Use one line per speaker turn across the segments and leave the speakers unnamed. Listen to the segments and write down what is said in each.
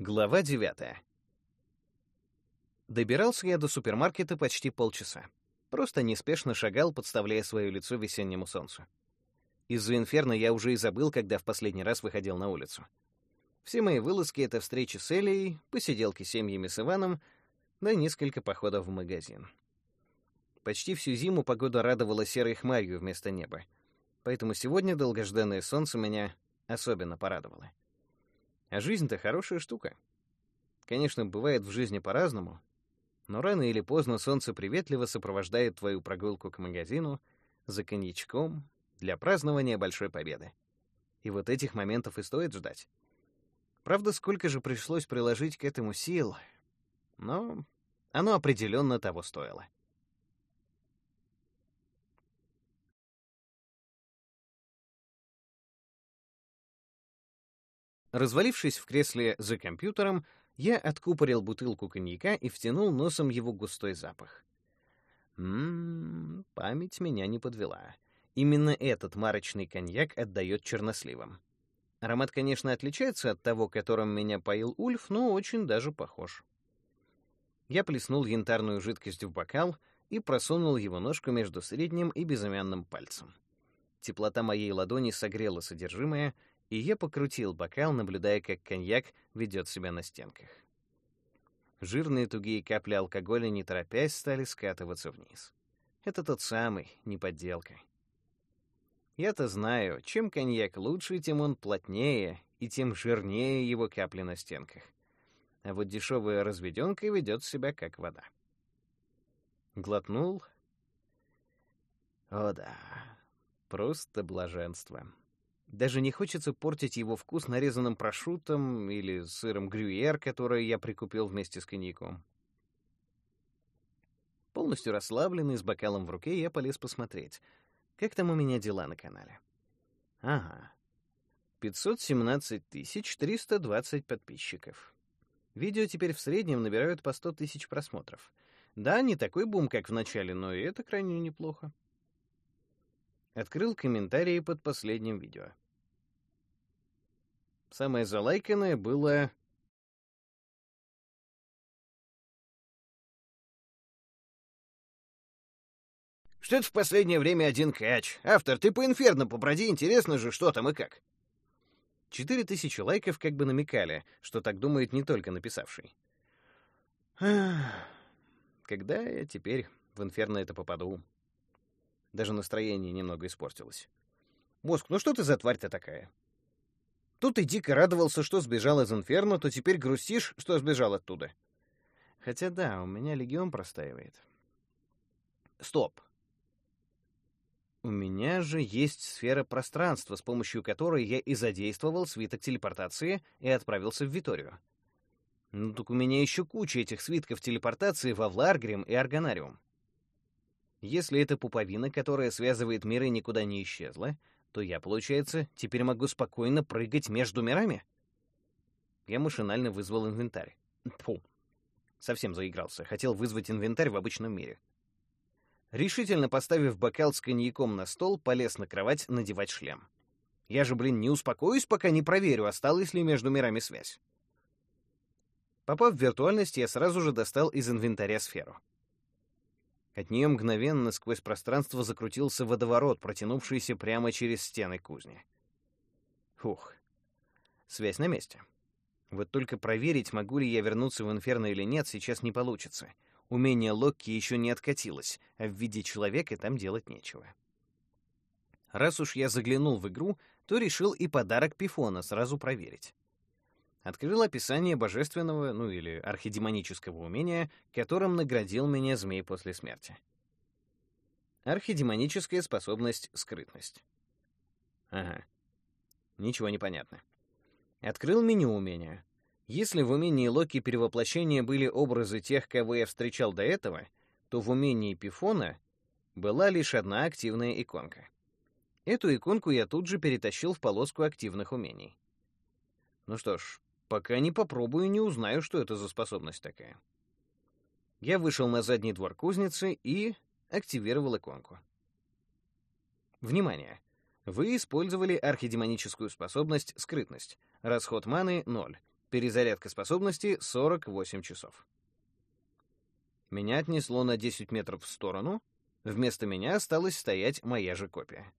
Глава 9. Добирался я до супермаркета почти полчаса. Просто неспешно шагал, подставляя свое лицо весеннему солнцу. Из-за инферно я уже и забыл, когда в последний раз выходил на улицу. Все мои вылазки — это встречи с Элией, посиделки с семьями с Иваном, да несколько походов в магазин. Почти всю зиму погода радовала серой хмарью вместо неба, поэтому сегодня долгожданное солнце меня особенно порадовало. А жизнь-то хорошая штука. Конечно, бывает в жизни по-разному, но рано или поздно солнце приветливо сопровождает твою прогулку к магазину за коньячком для празднования большой победы. И вот этих моментов и стоит ждать. Правда, сколько же пришлось приложить к этому сил, но оно определенно того стоило. Развалившись в кресле за компьютером, я откупорил бутылку коньяка и втянул носом его густой запах. Ммм, память меня не подвела. Именно этот марочный коньяк отдает черносливом. Аромат, конечно, отличается от того, которым меня поил Ульф, но очень даже похож. Я плеснул янтарную жидкость в бокал и просунул его ножку между средним и безымянным пальцем. Теплота моей ладони согрела содержимое, и я покрутил бокал, наблюдая, как коньяк ведет себя на стенках. Жирные тугие капли алкоголя, не торопясь, стали скатываться вниз. Это тот самый, не подделка. Я-то знаю, чем коньяк лучше, тем он плотнее, и тем жирнее его капли на стенках. А вот дешевая разведенка ведет себя как вода. Глотнул. О да, просто блаженство. Даже не хочется портить его вкус нарезанным прошутом или сыром грюйер, который я прикупил вместе с коньяком. Полностью расслабленный, с бокалом в руке, я полез посмотреть, как там у меня дела на канале. Ага. 517 320 подписчиков. Видео теперь в среднем набирают по 100 тысяч просмотров. Да, не такой бум, как в начале, но и это крайне неплохо. Открыл комментарии под последним видео. Самое залайканное было... Что это в последнее время один кач? Автор, ты по инферно поброди, интересно же, что там и как. Четыре тысячи лайков как бы намекали, что так думает не только написавший. Когда я теперь в инферно это попаду? Даже настроение немного испортилось. Мозг, ну что ты за тварь-то такая? Тут ты дико радовался, что сбежал из Инферно, то теперь грустишь, что сбежал оттуда. Хотя да, у меня легион простаивает. Стоп. У меня же есть сфера пространства, с помощью которой я и задействовал свиток телепортации и отправился в Виторию. Ну так у меня еще куча этих свитков телепортации во Вларгрим и Арганариум. Если эта пуповина, которая связывает миры, никуда не исчезла, то я, получается, теперь могу спокойно прыгать между мирами? Я машинально вызвал инвентарь. Фу. Совсем заигрался. Хотел вызвать инвентарь в обычном мире. Решительно поставив бокал с коньяком на стол, полез на кровать надевать шлем. Я же, блин, не успокоюсь, пока не проверю, осталась ли между мирами связь. Попав в виртуальность, я сразу же достал из инвентаря сферу. От нее мгновенно сквозь пространство закрутился водоворот, протянувшийся прямо через стены кузни. Фух. Связь на месте. Вот только проверить, могу ли я вернуться в Инферно или нет, сейчас не получится. Умение Локки еще не откатилось, а в виде человека там делать нечего. Раз уж я заглянул в игру, то решил и подарок Пифона сразу проверить. Открыл описание божественного, ну или архидемонического умения, которым наградил меня змей после смерти. Архидемоническая способность — скрытность. Ага. Ничего не понятно. Открыл меню умения. Если в умении Локи перевоплощения были образы тех, кого я встречал до этого, то в умении Пифона была лишь одна активная иконка. Эту иконку я тут же перетащил в полоску активных умений. Ну что ж, Пока не попробую, не узнаю, что это за способность такая. Я вышел на задний двор кузницы и активировал иконку. Внимание! Вы использовали архидемоническую способность «Скрытность». Расход маны — 0. Перезарядка способности — 48 часов. Меня отнесло на 10 метров в сторону. Вместо меня осталась стоять моя же копия.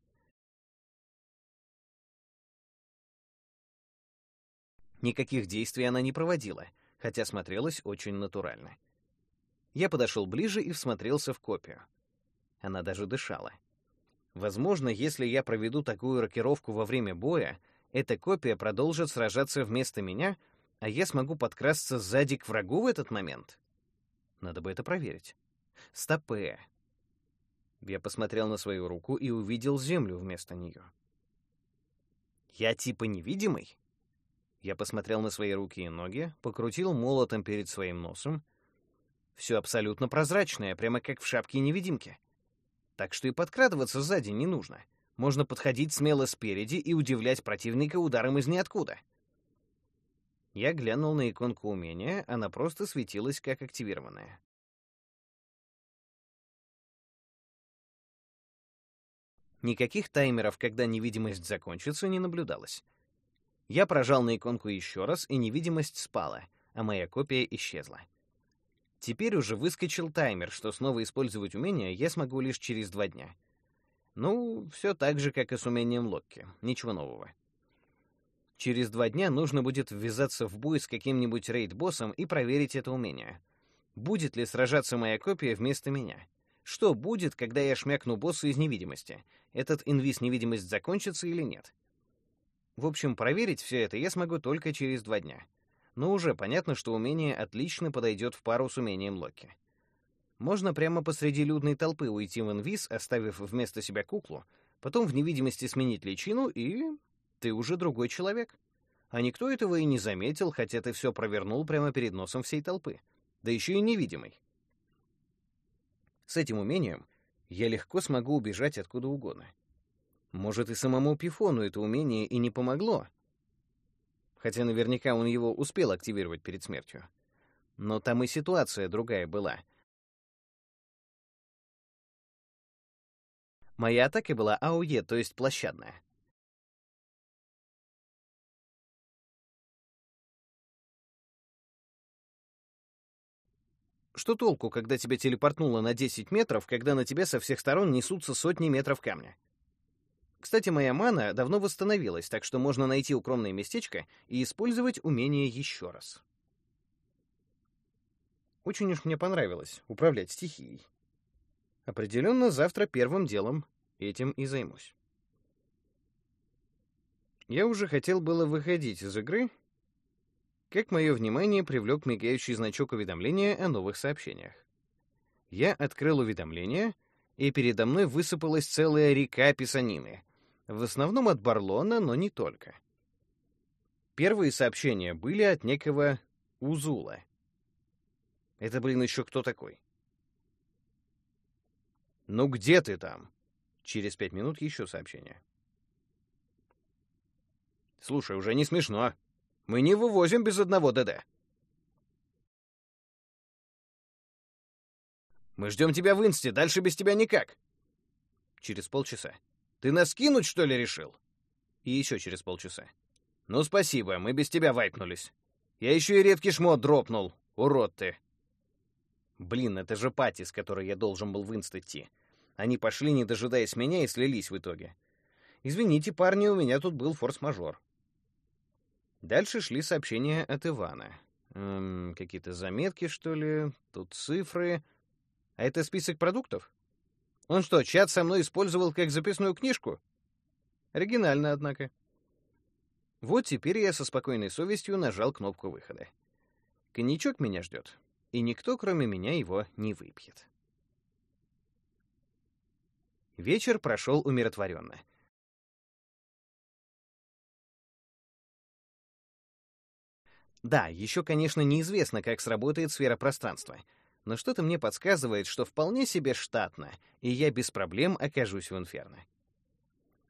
Никаких действий она не проводила, хотя смотрелась очень натурально. Я подошел ближе и всмотрелся в копию. Она даже дышала. Возможно, если я проведу такую рокировку во время боя, эта копия продолжит сражаться вместо меня, а я смогу подкрасться сзади к врагу в этот момент. Надо бы это проверить. Стопе. Я посмотрел на свою руку и увидел землю вместо нее. Я типа невидимый? Я посмотрел на свои руки и ноги, покрутил молотом перед своим носом. Все абсолютно прозрачное, прямо как в шапке-невидимки. Так что и подкрадываться сзади не нужно. Можно подходить смело спереди и удивлять противника ударом из ниоткуда. Я глянул на иконку умения, она просто светилась как активированная. Никаких таймеров, когда невидимость закончится, не наблюдалось. Я прожал на иконку еще раз, и невидимость спала, а моя копия исчезла. Теперь уже выскочил таймер, что снова использовать умение я смогу лишь через два дня. Ну, все так же, как и с умением Локки. Ничего нового. Через два дня нужно будет ввязаться в бой с каким-нибудь рейд-боссом и проверить это умение. Будет ли сражаться моя копия вместо меня? Что будет, когда я шмякну босса из невидимости? Этот инвиз-невидимость закончится или нет? В общем, проверить все это я смогу только через два дня. Но уже понятно, что умение отлично подойдет в пару с умением Локи. Можно прямо посреди людной толпы уйти в инвиз, оставив вместо себя куклу, потом в невидимости сменить личину, и ты уже другой человек. А никто этого и не заметил, хотя ты все провернул прямо перед носом всей толпы. Да еще и невидимый. С этим умением я легко смогу убежать откуда угодно. Может, и самому Пифону это умение и не помогло. Хотя наверняка он его успел активировать перед смертью. Но там и ситуация другая была. Моя атака была АОЕ, то есть площадная. Что толку, когда тебя телепортнуло на 10 метров, когда на тебя со всех сторон несутся сотни метров камня? Кстати, моя мана давно восстановилась, так что можно найти укромное местечко и использовать умение еще раз. Очень уж мне понравилось управлять стихией. Определенно, завтра первым делом этим и займусь. Я уже хотел было выходить из игры, как мое внимание привлек мигающий значок уведомления о новых сообщениях. Я открыл уведомление, и передо мной высыпалась целая река писанины, в основном от Барлона, но не только. Первые сообщения были от некого Узула. Это, блин, еще кто такой? «Ну где ты там?» Через пять минут еще сообщение. «Слушай, уже не смешно. Мы не вывозим без одного ДД». «Мы ждем тебя в инсте, дальше без тебя никак». Через полчаса. Ты нас кинуть, что ли, решил?» И еще через полчаса. «Ну, спасибо, мы без тебя вайпнулись. Я еще и редкий шмот дропнул, урод ты!» Блин, это же пати, с которой я должен был в инст идти. Они пошли, не дожидаясь меня, и слились в итоге. Извините, парни, у меня тут был форс-мажор. Дальше шли сообщения от Ивана. Эм, какие-то заметки, что ли? Тут цифры. А это список продуктов? Он что, чат со мной использовал как записную книжку? Оригинально, однако. Вот теперь я со спокойной совестью нажал кнопку выхода. Коньячок меня ждет, и никто, кроме меня, его не выпьет. Вечер прошел умиротворенно. Да, еще, конечно, неизвестно, как сработает сфера пространства — но что-то мне подсказывает, что вполне себе штатно, и я без проблем окажусь в инферно.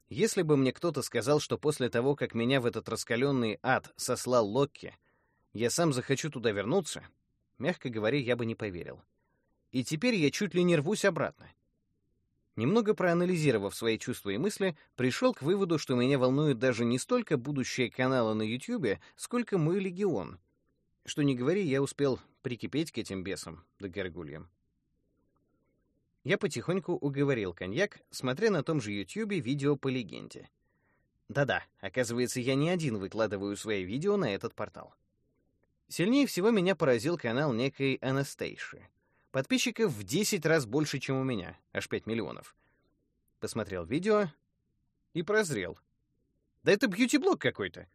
Если бы мне кто-то сказал, что после того, как меня в этот раскаленный ад сослал Локки, я сам захочу туда вернуться, мягко говоря, я бы не поверил. И теперь я чуть ли не рвусь обратно. Немного проанализировав свои чувства и мысли, пришел к выводу, что меня волнует даже не столько будущее канала на YouTube, сколько мой легион. Что не говори, я успел прикипеть к этим бесам, да горгульям. Я потихоньку уговорил коньяк, смотря на том же YouTube видео по легенде. Да-да, оказывается, я не один выкладываю свои видео на этот портал. Сильнее всего меня поразил канал некой Анастейши. Подписчиков в 10 раз больше, чем у меня, аж 5 миллионов. Посмотрел видео и прозрел. Да это бьюти-блог какой-то.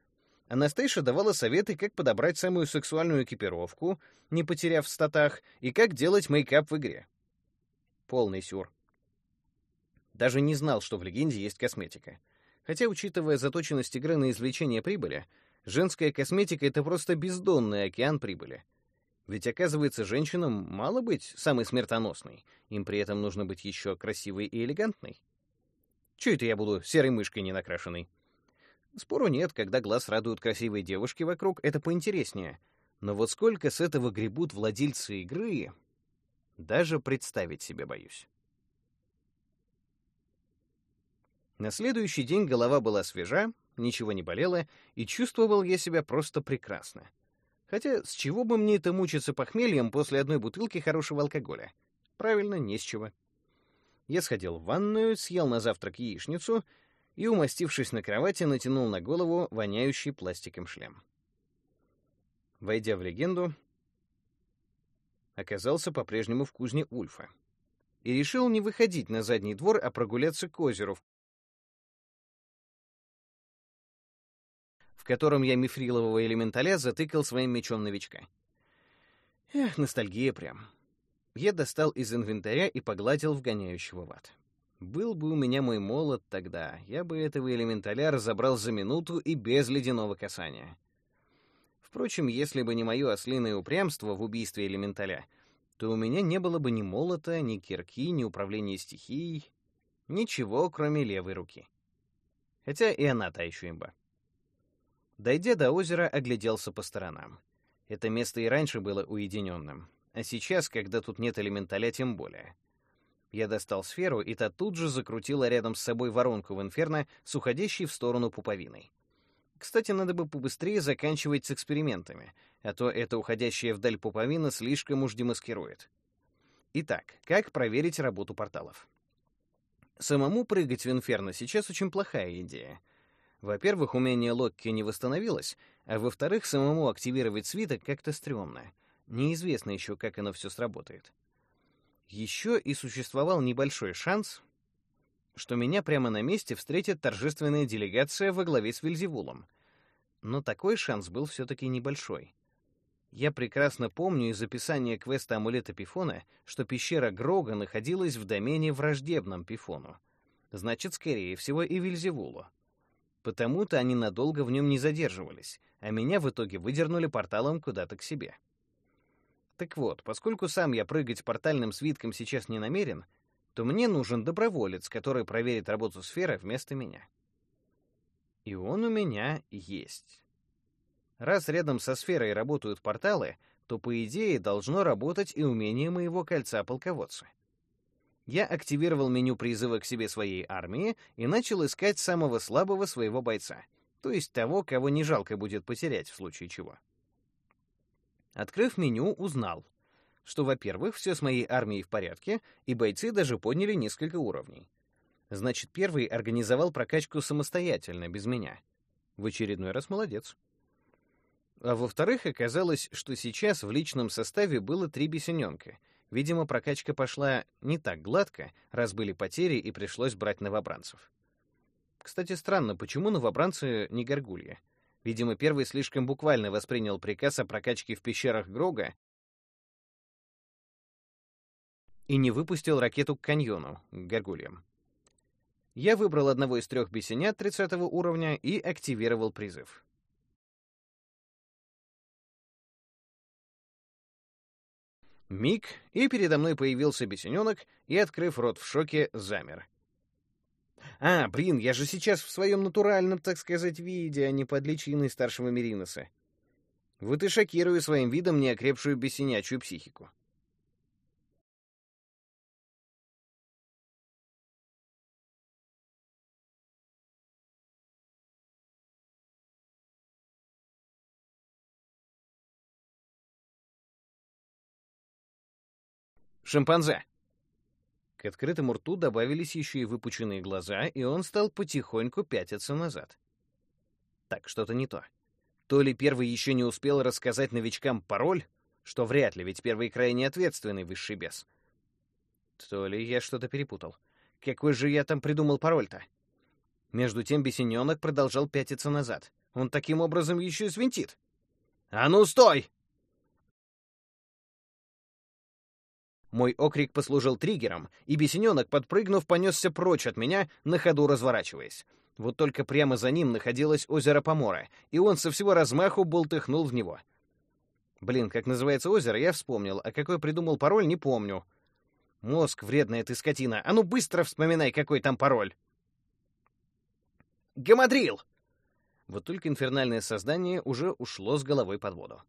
Анастейша давала советы, как подобрать самую сексуальную экипировку, не потеряв в статах, и как делать мейкап в игре. Полный сюр. Даже не знал, что в легенде есть косметика. Хотя, учитывая заточенность игры на извлечение прибыли, женская косметика — это просто бездонный океан прибыли. Ведь, оказывается, женщинам мало быть самой смертоносной, им при этом нужно быть еще красивой и элегантной. Чё это я буду серой мышкой не накрашенной? Спору нет, когда глаз радуют красивые девушки вокруг, это поинтереснее. Но вот сколько с этого гребут владельцы игры, даже представить себе боюсь. На следующий день голова была свежа, ничего не болело, и чувствовал я себя просто прекрасно. Хотя с чего бы мне это мучиться похмельем после одной бутылки хорошего алкоголя? Правильно, не с чего. Я сходил в ванную, съел на завтрак яичницу и, умастившись на кровати, натянул на голову воняющий пластиком шлем. Войдя в легенду, оказался по-прежнему в кузне Ульфа. И решил не выходить на задний двор, а прогуляться к озеру, в котором я мифрилового элементаля затыкал своим мечом новичка. Эх, ностальгия прям. Я достал из инвентаря и погладил вгоняющего в ад. Был бы у меня мой молот тогда, я бы этого элементаля разобрал за минуту и без ледяного касания. Впрочем, если бы не мое ослиное упрямство в убийстве элементаля, то у меня не было бы ни молота, ни кирки, ни управления стихией, ничего, кроме левой руки. Хотя и она та еще имба. Дойдя до озера, огляделся по сторонам. Это место и раньше было уединенным, а сейчас, когда тут нет элементаля, тем более. Я достал сферу, и та тут же закрутила рядом с собой воронку в инферно с уходящей в сторону пуповиной. Кстати, надо бы побыстрее заканчивать с экспериментами, а то эта уходящая вдаль пуповина слишком уж демаскирует. Итак, как проверить работу порталов? Самому прыгать в инферно сейчас очень плохая идея. Во-первых, умение Локки не восстановилось, а во-вторых, самому активировать свиток как-то стрёмно. Неизвестно еще, как оно все сработает. Еще и существовал небольшой шанс, что меня прямо на месте встретит торжественная делегация во главе с Вильзевулом. Но такой шанс был все-таки небольшой. Я прекрасно помню из описания квеста амулета Пифона, что пещера Грога находилась в домене враждебном Пифону. Значит, скорее всего, и Вильзевулу. Потому-то они надолго в нем не задерживались, а меня в итоге выдернули порталом куда-то к себе. Так вот, поскольку сам я прыгать портальным свитком сейчас не намерен, то мне нужен доброволец, который проверит работу сферы вместо меня. И он у меня есть. Раз рядом со сферой работают порталы, то, по идее, должно работать и умение моего кольца-полководца. Я активировал меню призыва к себе своей армии и начал искать самого слабого своего бойца, то есть того, кого не жалко будет потерять в случае чего. Открыв меню, узнал что, во-первых, все с моей армией в порядке, и бойцы даже подняли несколько уровней. Значит, первый организовал прокачку самостоятельно, без меня. В очередной раз молодец. А во-вторых, оказалось, что сейчас в личном составе было три бесененка. Видимо, прокачка пошла не так гладко, раз были потери и пришлось брать новобранцев. Кстати, странно, почему новобранцы не горгулья? Видимо, первый слишком буквально воспринял приказ о прокачке в пещерах Грога и не выпустил ракету к каньону, к горгульям. Я выбрал одного из трех бесенят 30 уровня и активировал призыв. Миг, и передо мной появился бесененок, и, открыв рот в шоке, замер. А, блин, я же сейчас в своем натуральном, так сказать, виде, а не под личиной старшего Мериноса. Вот и шокирую своим видом неокрепшую бесенячую психику. Шимпанзе. К открытому рту добавились еще и выпученные глаза, и он стал потихоньку пятиться назад. Так, что-то не то. То ли первый еще не успел рассказать новичкам пароль, что вряд ли, ведь первый крайне ответственный высший бес. То ли я что-то перепутал. Какой же я там придумал пароль-то? Между тем бесененок продолжал пятиться назад. Он таким образом еще и свинтит. «А ну, стой!» Мой окрик послужил триггером, и бесененок, подпрыгнув, понесся прочь от меня, на ходу разворачиваясь. Вот только прямо за ним находилось озеро Помора, и он со всего размаху болтыхнул в него. Блин, как называется озеро, я вспомнил, а какой придумал пароль, не помню. Мозг, вредная ты скотина, а ну быстро вспоминай, какой там пароль. Гамадрил! Вот только инфернальное создание уже ушло с головой под воду.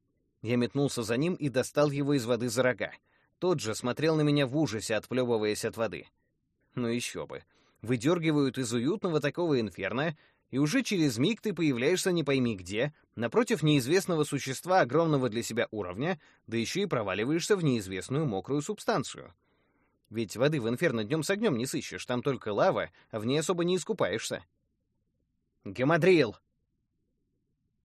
Я метнулся за ним и достал его из воды за рога. Тот же смотрел на меня в ужасе, отплевываясь от воды. Ну еще бы. Выдергивают из уютного такого инферно, и уже через миг ты появляешься не пойми где, напротив неизвестного существа огромного для себя уровня, да еще и проваливаешься в неизвестную мокрую субстанцию. Ведь воды в инферно днем с огнем не сыщешь, там только лава, а в ней особо не искупаешься. «Гамадрил!»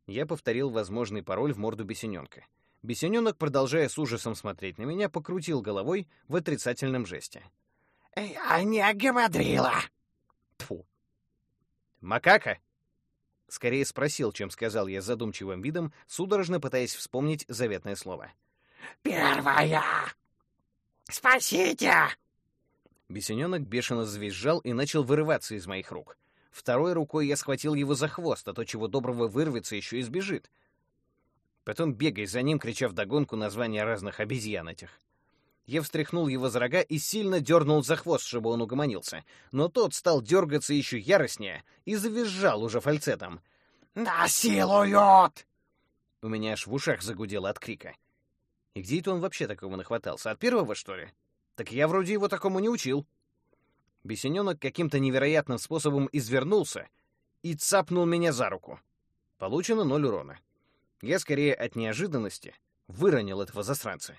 Я повторил возможный пароль в морду бесененка. Бесененок, продолжая с ужасом смотреть на меня, покрутил головой в отрицательном жесте.
«Я не гамадрила!»
Тфу. «Макака?» Скорее спросил, чем сказал я задумчивым видом, судорожно пытаясь вспомнить заветное слово.
«Первая! Спасите!»
Бесененок бешено завизжал и начал вырываться из моих рук. Второй рукой я схватил его за хвост, а то чего доброго вырвется, еще и сбежит. Потом бегай за ним, крича вдогонку названия разных обезьян этих. Я встряхнул его за рога и сильно дернул за хвост, чтобы он угомонился. Но тот стал дергаться еще яростнее и завизжал уже фальцетом.
«Насилуют!»
У меня аж в ушах загудело от крика. И где это он вообще такого нахватался? От первого, что ли? Так я вроде его такому не учил. Бесененок каким-то невероятным способом извернулся и цапнул меня за руку. Получено ноль урона. Я скорее от неожиданности выронил этого засранца.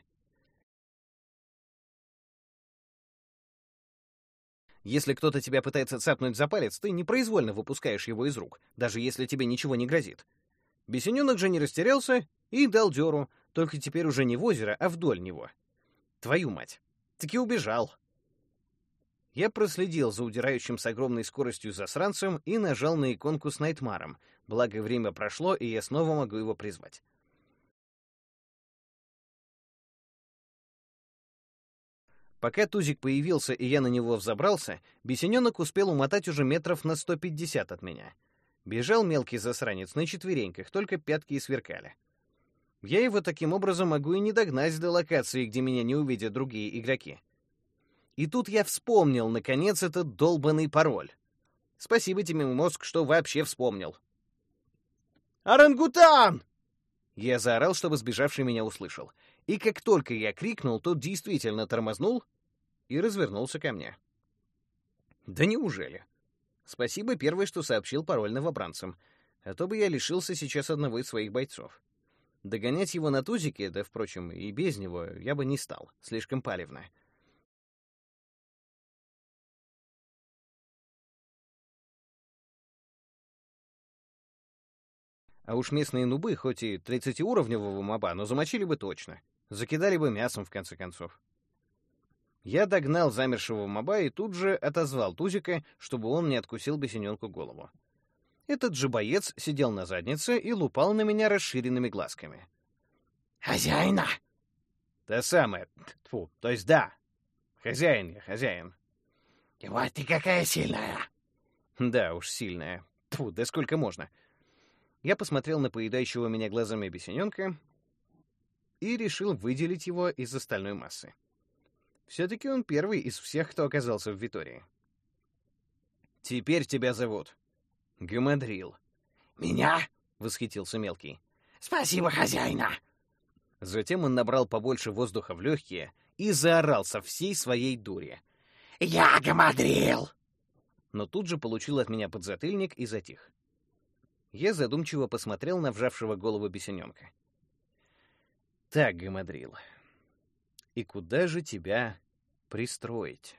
Если кто-то тебя пытается цапнуть за палец, ты непроизвольно выпускаешь его из рук, даже если тебе ничего не грозит. Бесененок же не растерялся и дал дёру, только теперь уже не в озеро, а вдоль него. Твою мать! Таки убежал. Я проследил за удирающим с огромной скоростью засранцем и нажал на иконку с Найтмаром, благо время прошло, и я снова могу его призвать. Пока Тузик появился и я на него взобрался, бесененок успел умотать уже метров на 150 от меня. Бежал мелкий засранец на четвереньках, только пятки и сверкали. Я его таким образом могу и не догнать до локации, где меня не увидят другие игроки. И тут я вспомнил, наконец, этот долбанный пароль. Спасибо тебе, мозг, что вообще вспомнил. «Орангутан!» Я заорал, чтобы сбежавший меня услышал. И как только я крикнул, тот действительно тормознул и развернулся ко мне. Да неужели? Спасибо первое, что сообщил пароль новобранцам, а то бы я лишился сейчас одного из своих бойцов. Догонять его на тузике, да, впрочем, и без него, я бы не стал, слишком палевно. А уж местные нубы, хоть и 30-уровневого моба, но замочили бы точно. Закидали бы мясом, в конце концов. Я догнал замершего моба и тут же отозвал Тузика, чтобы он не откусил бесененку голову. Этот же боец сидел на заднице и лупал на меня расширенными глазками.
«Хозяина!»
«Та самая. Тьфу, то есть да. Хозяин я, хозяин».
«И вот ты какая сильная!»
«Да уж, сильная. Тьфу, да сколько можно?» Я посмотрел на поедающего меня глазами бесененка и решил выделить его из остальной массы. Все-таки он первый из всех, кто оказался в Витории. «Теперь тебя зовут Гамадрил».
«Меня?»
— восхитился мелкий.
«Спасибо, хозяина!»
Затем он набрал побольше воздуха в легкие и заорал со всей своей дури.
«Я Гамадрил!»
Но тут же получил от меня подзатыльник и затих. Я задумчиво посмотрел на вжавшего голову бесененка. «Так, Гамадрил, и куда же тебя Пристроить.